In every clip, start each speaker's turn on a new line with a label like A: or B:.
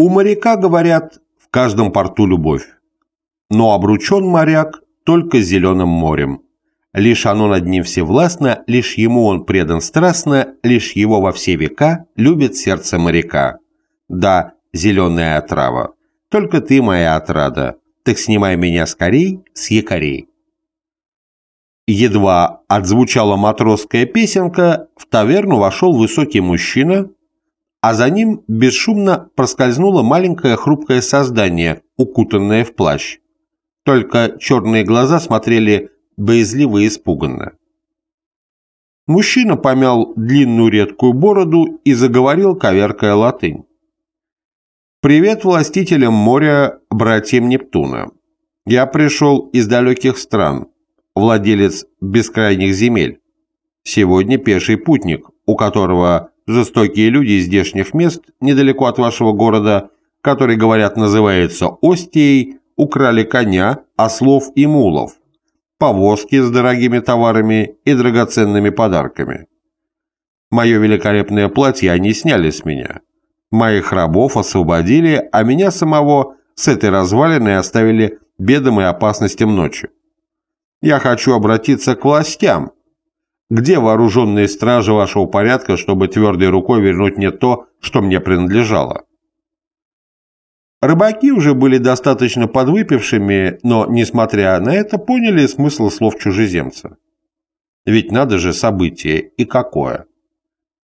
A: У моряка, говорят, в каждом порту любовь. Но обручен моряк только зеленым морем. Лишь оно над ним всевластно, лишь ему он предан страстно, лишь его во все века любит сердце моряка. Да, зеленая отрава, только ты моя отрада, так снимай меня скорей с якорей. Едва отзвучала матросская песенка, в таверну вошел высокий мужчина, а за ним бесшумно проскользнуло маленькое хрупкое создание, укутанное в плащ. Только черные глаза смотрели боязливо и испуганно. Мужчина помял длинную редкую бороду и заговорил, коверкая латынь. «Привет властителям моря, братьям Нептуна. Я пришел из далеких стран, владелец бескрайних земель. Сегодня пеший путник, у которого жестокие люди из здешних мест, недалеко от вашего города, который, говорят, называется Остией, украли коня, ослов и мулов, повозки с дорогими товарами и драгоценными подарками. Мое великолепное платье они сняли с меня. Моих рабов освободили, а меня самого с этой развалиной оставили бедам и опасностям ночи. Я хочу обратиться к властям. Где вооруженные стражи вашего порядка, чтобы твердой рукой вернуть мне то, что мне принадлежало? Рыбаки уже были достаточно подвыпившими, но, несмотря на это, поняли смысл слов чужеземца. Ведь надо же событие, и какое.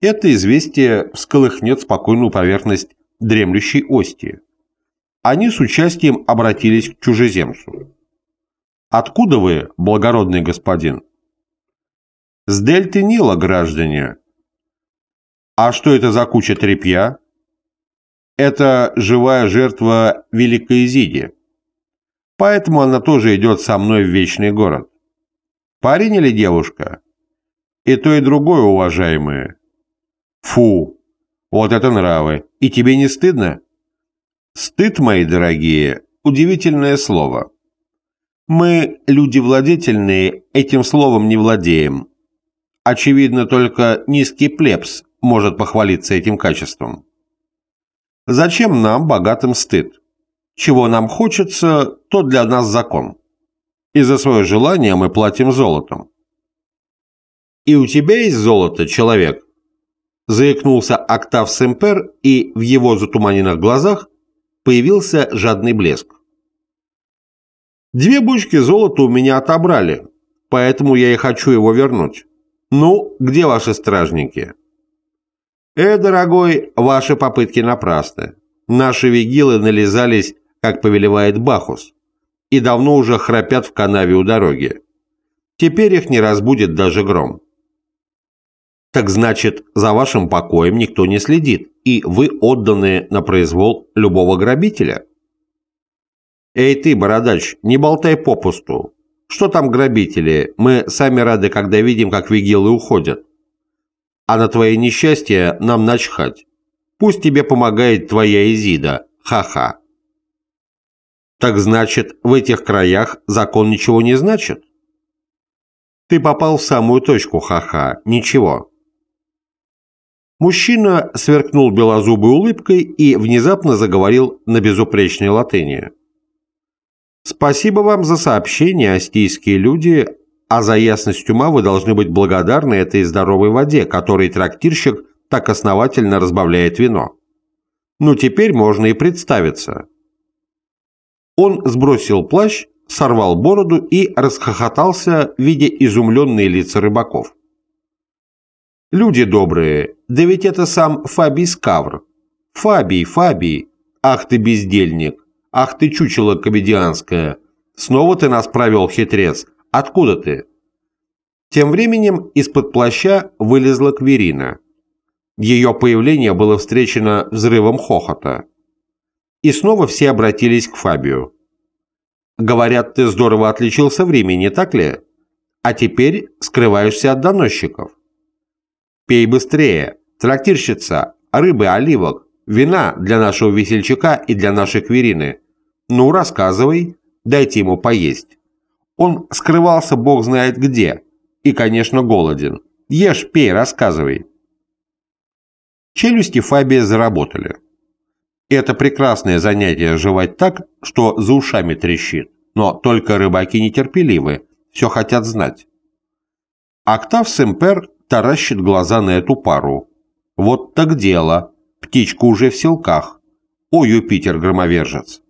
A: Это известие всколыхнет спокойную поверхность дремлющей ости. Они с участием обратились к чужеземцу. «Откуда вы, благородный господин?» «С дельты Нила, граждане». «А что это за куча тряпья?» Это живая жертва Великой Изиди. Поэтому она тоже идет со мной в Вечный город. Парень или девушка? И то, и другое, уважаемые. Фу, вот это нравы. И тебе не стыдно? Стыд, мои дорогие, удивительное слово. Мы, люди владетельные, этим словом не владеем. Очевидно, только низкий плебс может похвалиться этим качеством. Зачем нам, богатым, стыд? Чего нам хочется, то для нас закон. И за свое желание мы платим золотом. «И у тебя есть золото, человек?» Заикнулся Октав Семпер, и в его затуманенных глазах появился жадный блеск. «Две бочки золота у меня отобрали, поэтому я и хочу его вернуть. Ну, где ваши стражники?» «Э, дорогой, ваши попытки напрасны. Наши вигилы нализались, как повелевает Бахус, и давно уже храпят в канаве у дороги. Теперь их не разбудит даже гром». «Так значит, за вашим покоем никто не следит, и вы отданы на произвол любого грабителя?» «Эй ты, бородач, не болтай попусту. Что там грабители? Мы сами рады, когда видим, как вигилы уходят. А на твои несчастья нам начхать. Пусть тебе помогает твоя Изида. Ха-ха. Так значит, в этих краях закон ничего не значит? Ты попал в самую точку, ха-ха. Ничего. Мужчина сверкнул белозубой улыбкой и внезапно заговорил на безупречной латыни. «Спасибо вам за сообщение, астийские люди, а за ясность ума вы должны быть благодарны этой здоровой воде, которой трактирщик так основательно разбавляет вино. Ну, теперь можно и представиться. Он сбросил плащ, сорвал бороду и расхохотался, видя изумленные лица рыбаков. «Люди добрые, да ведь это сам Фабий Скавр. Фабий, Фабий, ах ты бездельник, ах ты чучело комедианское, снова ты нас провел, хитрец, Откуда ты?» Тем временем из-под плаща вылезла Кверина. Ее появление было встречено взрывом хохота. И снова все обратились к Фабию. «Говорят, ты здорово отличился времени, не так ли? А теперь скрываешься от доносчиков. Пей быстрее, трактирщица, рыбы, оливок, вина для нашего весельчака и для нашей Кверины. Ну, рассказывай, дайте ему поесть». Он скрывался бог знает где. И, конечно, голоден. Ешь, пей, рассказывай. Челюсти Фабия заработали. Это прекрасное занятие жевать так, что за ушами трещит. Но только рыбаки нетерпеливы, все хотят знать. Октав Семпер таращит глаза на эту пару. Вот так дело. Птичка уже в селках. О, Юпитер-громовержец.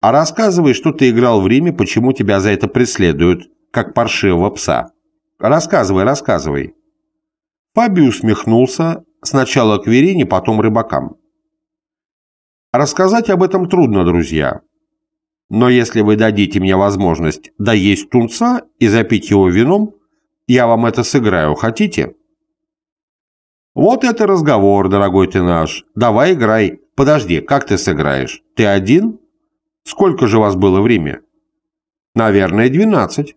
A: А рассказывай, что ты играл в Риме, почему тебя за это преследуют, как паршивого пса. Рассказывай, рассказывай. Фаби усмехнулся, сначала к Верине, потом рыбакам. Рассказать об этом трудно, друзья. Но если вы дадите мне возможность доесть тунца и запить его вином, я вам это сыграю, хотите? Вот это разговор, дорогой ты наш. Давай играй. Подожди, как ты сыграешь? Ты один? Сколько же вас было в Риме? Наверное, двенадцать.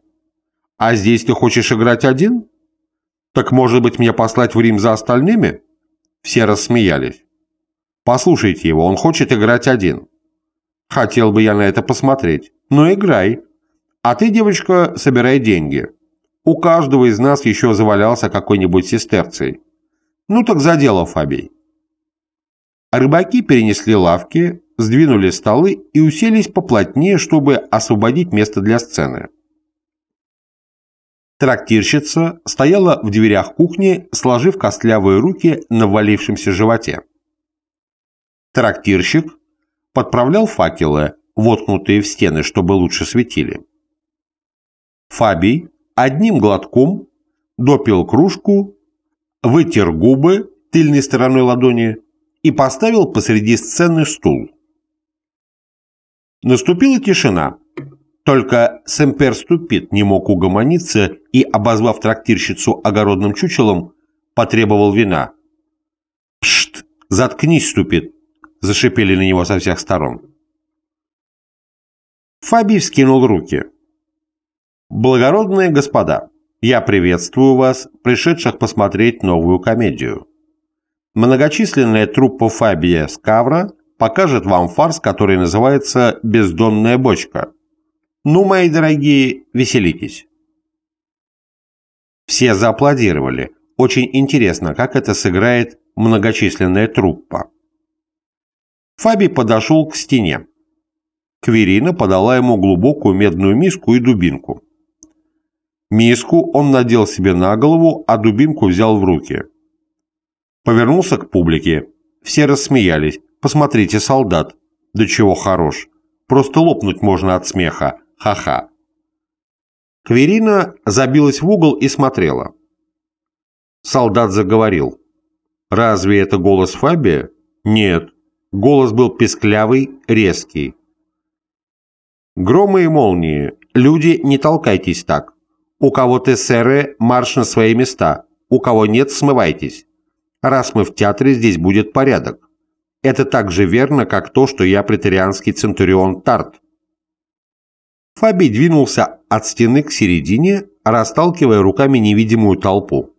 A: А здесь ты хочешь играть один? Так может быть мне послать в Рим за остальными? Все рассмеялись. Послушайте его, он хочет играть один. Хотел бы я на это посмотреть. Ну, играй. А ты, девочка, собирай деньги. У каждого из нас еще завалялся какой-нибудь сестерцей. Ну так за дело, Фабий. Рыбаки перенесли лавки, сдвинули столы и уселись поплотнее, чтобы освободить место для сцены. Трактирщица стояла в дверях кухни, сложив костлявые руки на валившемся животе. Трактирщик подправлял факелы, воткнутые в стены, чтобы лучше светили. Фабий одним глотком допил кружку, вытер губы тыльной стороной ладони и поставил посреди сцены стул. Наступила тишина. Только Сэмпер Ступит не мог угомониться и, обозвав трактирщицу огородным чучелом, потребовал вина. «Пшт! Заткнись, Ступит!» – зашипели на него со всех сторон. Фаби вскинул руки. «Благородные господа, я приветствую вас, пришедших посмотреть новую комедию. Многочисленная труппа Фабия Скавра покажет вам фарс, который называется «Бездонная бочка». Ну, мои дорогие, веселитесь. Все зааплодировали. Очень интересно, как это сыграет многочисленная труппа. Фаби подошел к стене. Кверина подала ему глубокую медную миску и дубинку. Миску он надел себе на голову, а дубинку взял в руки. Повернулся к публике. Все рассмеялись. «Посмотрите, солдат. Да чего хорош. Просто лопнуть можно от смеха. Ха-ха». Кверина забилась в угол и смотрела. Солдат заговорил. «Разве это голос Фабия?» «Нет». Голос был песклявый, резкий. «Громы и молнии. Люди, не толкайтесь так. У кого тессеры, марш на свои места. У кого нет, смывайтесь. Раз мы в театре, здесь будет порядок. Это так же верно, как то, что я претерианский центурион Тарт. Фабий двинулся от стены к середине, расталкивая руками невидимую толпу.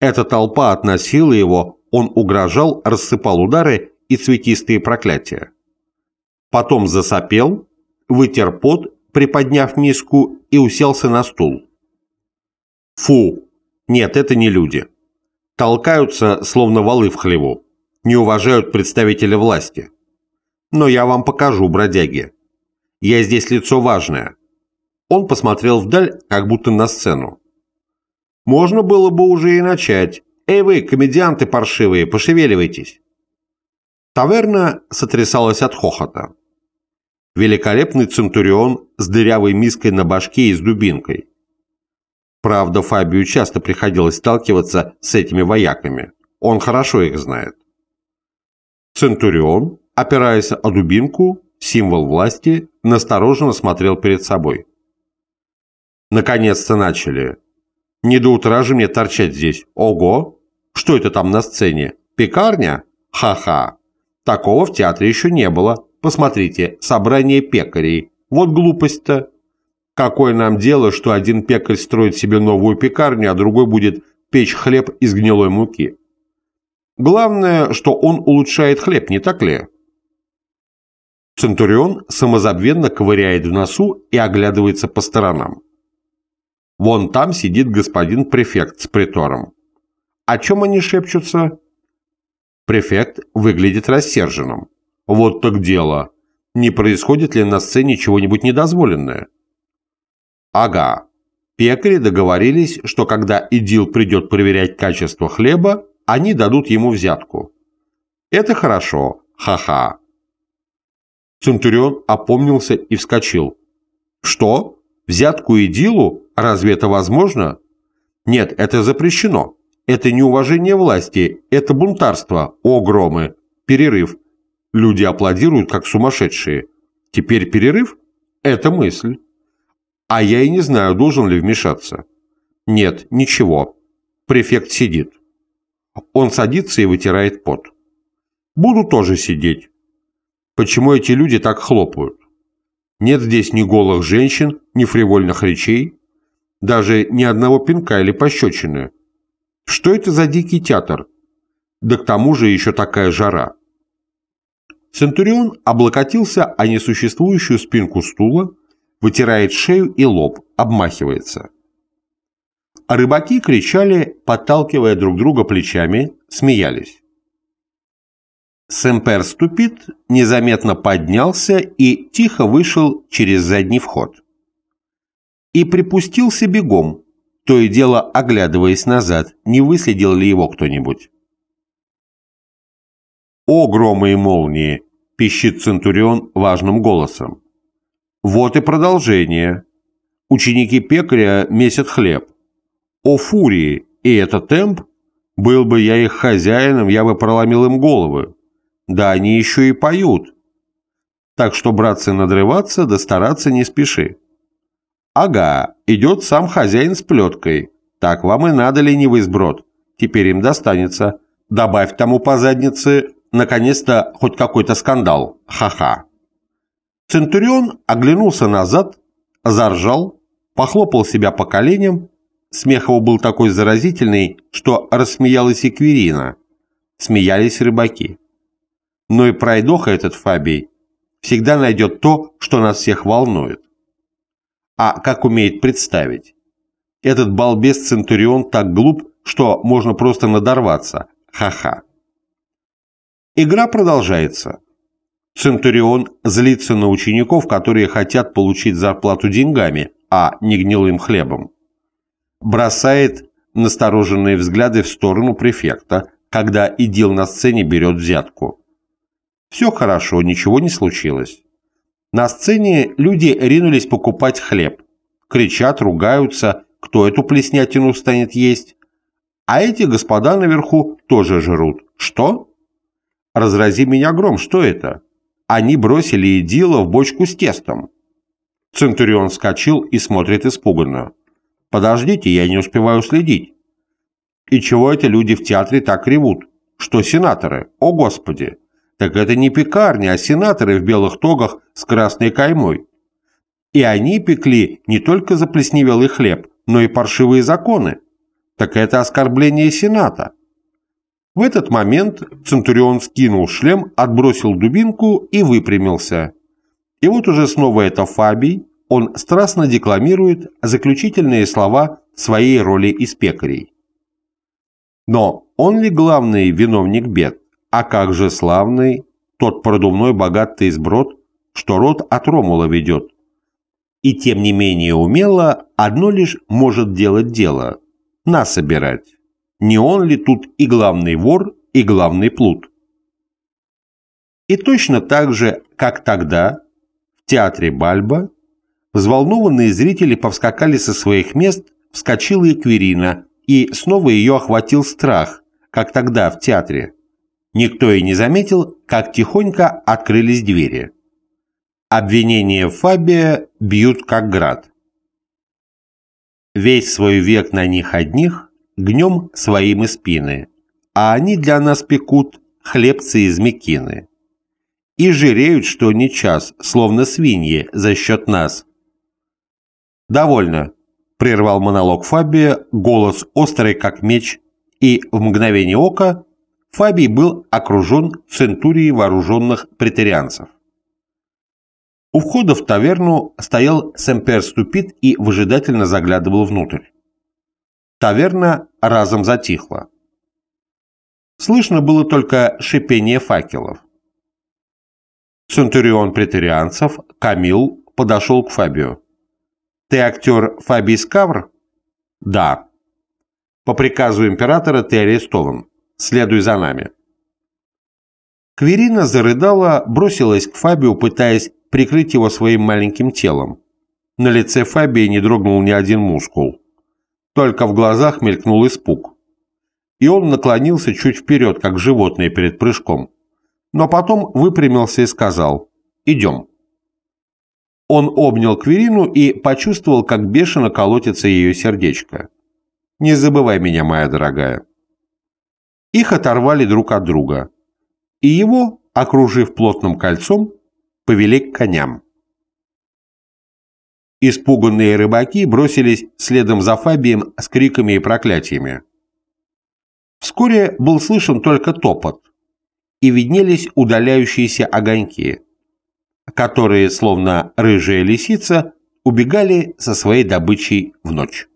A: Эта толпа относила его, он угрожал, рассыпал удары и цветистые проклятия. Потом засопел, вытер пот, приподняв миску и уселся на стул. Фу! Нет, это не люди. Толкаются, словно валы в хлеву. Не уважают представителя власти. Но я вам покажу, бродяги. Я здесь лицо важное. Он посмотрел вдаль, как будто на сцену. Можно было бы уже и начать. Эй вы, комедианты паршивые, пошевеливайтесь. Таверна сотрясалась от хохота. Великолепный центурион с дырявой миской на башке и с дубинкой. Правда, Фабию часто приходилось сталкиваться с этими вояками. Он хорошо их знает. Центурион, опираясь о дубинку, символ власти, настороженно смотрел перед собой. Наконец-то начали. Не до утра же мне торчать здесь. Ого! Что это там на сцене? Пекарня? Ха-ха! Такого в театре еще не было. Посмотрите, собрание пекарей. Вот глупость-то. Какое нам дело, что один пекарь строит себе новую пекарню, а другой будет печь хлеб из гнилой муки? Главное, что он улучшает хлеб, не так ли? Центурион самозабвенно ковыряет в носу и оглядывается по сторонам. Вон там сидит господин префект с притором. О чем они шепчутся? Префект выглядит рассерженным. Вот так дело. Не происходит ли на сцене чего-нибудь недозволенное? Ага. Пекари договорились, что когда Идил придет проверять качество хлеба, они дадут ему взятку. Это хорошо. Ха-ха. Центурион опомнился и вскочил. Что? Взятку Идилу? Разве это возможно? Нет, это запрещено. Это неуважение власти, это бунтарство, о громы, перерыв. Люди аплодируют, как сумасшедшие. Теперь перерыв? Это мысль. А я и не знаю, должен ли вмешаться. Нет, ничего. Префект сидит. Он садится и вытирает пот. Буду тоже сидеть. Почему эти люди так хлопают? Нет здесь ни голых женщин, ни фривольных речей, даже ни одного пинка или пощечины. Что это за дикий театр? Да к тому же еще такая жара. Центурион облокотился о несуществующую спинку стула, вытирает шею и лоб, обмахивается. А рыбаки кричали, подталкивая друг друга плечами, смеялись. Сэмпер ступит, незаметно поднялся и тихо вышел через задний вход. И припустился бегом, то и дело оглядываясь назад, не выследил ли его кто-нибудь. «О, громы и молнии!» – пищит Центурион важным голосом. «Вот и продолжение. Ученики пекаря месят хлеб. О, фурии! И это темп? Был бы я их хозяином, я бы проломил им головы. Да они еще и поют. Так что, братцы, надрываться да стараться не спеши. Ага, идет сам хозяин с плеткой. Так вам и надо, ленивый сброд. Теперь им достанется. Добавь тому по заднице, наконец-то, хоть какой-то скандал. Ха-ха. Центурион оглянулся назад, заржал, похлопал себя по коленям. Смех его был такой заразительный, что рассмеялась и Кверина. Смеялись рыбаки. Но и пройдоха этот Фабий всегда найдет то, что нас всех волнует а как умеет представить. Этот балбес Центурион так глуп, что можно просто надорваться. Ха-ха. Игра продолжается. Центурион злится на учеников, которые хотят получить зарплату деньгами, а не гнилым хлебом. Бросает настороженные взгляды в сторону префекта, когда идил на сцене берет взятку. Все хорошо, ничего не случилось. На сцене люди ринулись покупать хлеб. Кричат, ругаются, кто эту плеснятину станет есть. А эти господа наверху тоже жрут. Что? Разрази меня гром, что это? Они бросили идила в бочку с тестом. Центурион вскочил и смотрит испуганно. «Подождите, я не успеваю следить». «И чего эти люди в театре так ревут? Что сенаторы? О, Господи!» Так это не пекарня, а сенаторы в белых тогах с красной каймой. И они пекли не только заплесневелый хлеб, но и паршивые законы. Так это оскорбление Сената. В этот момент Центурион скинул шлем, отбросил дубинку и выпрямился. И вот уже снова это Фабий, он страстно декламирует заключительные слова своей роли из пекарей. Но он ли главный виновник бед? А как же славный тот продувной богатый сброд, что род от Ромула ведет? И тем не менее умело одно лишь может делать дело – нас собирать. Не он ли тут и главный вор, и главный плут? И точно так же, как тогда, в театре Бальба, взволнованные зрители повскакали со своих мест, вскочила Эквирина, и снова ее охватил страх, как тогда в театре. Никто и не заметил, как тихонько открылись двери. Обвинения Фабия бьют как град. Весь свой век на них одних гнем своим и спины, а они для нас пекут хлебцы из мекины. И жиреют, что не час, словно свиньи, за счет нас. «Довольно», — прервал монолог Фабия, голос острый, как меч, и в мгновение ока Фабий был окружен центурией вооруженных претерианцев. У входа в таверну стоял Семпер Ступит и выжидательно заглядывал внутрь. Таверна разом затихла. Слышно было только шипение факелов. Центурион претерианцев, Камил, подошел к Фабио. «Ты актер Фабий Скавр?» «Да». «По приказу императора ты арестован. Следуй за нами». Кверина зарыдала, бросилась к Фабио, пытаясь прикрыть его своим маленьким телом. На лице Фабии не дрогнул ни один мускул. Только в глазах мелькнул испуг. И он наклонился чуть вперед, как животное перед прыжком. Но потом выпрямился и сказал «Идем». Он обнял Кверину и почувствовал, как бешено колотится ее сердечко. «Не забывай меня, моя дорогая». Их оторвали друг от друга. И его, окружив плотным кольцом, повели к коням. Испуганные рыбаки бросились следом за Фабием с криками и проклятиями. Вскоре был слышен только топот, и виднелись удаляющиеся огоньки, которые, словно рыжая лисица, убегали со своей добычей в ночь.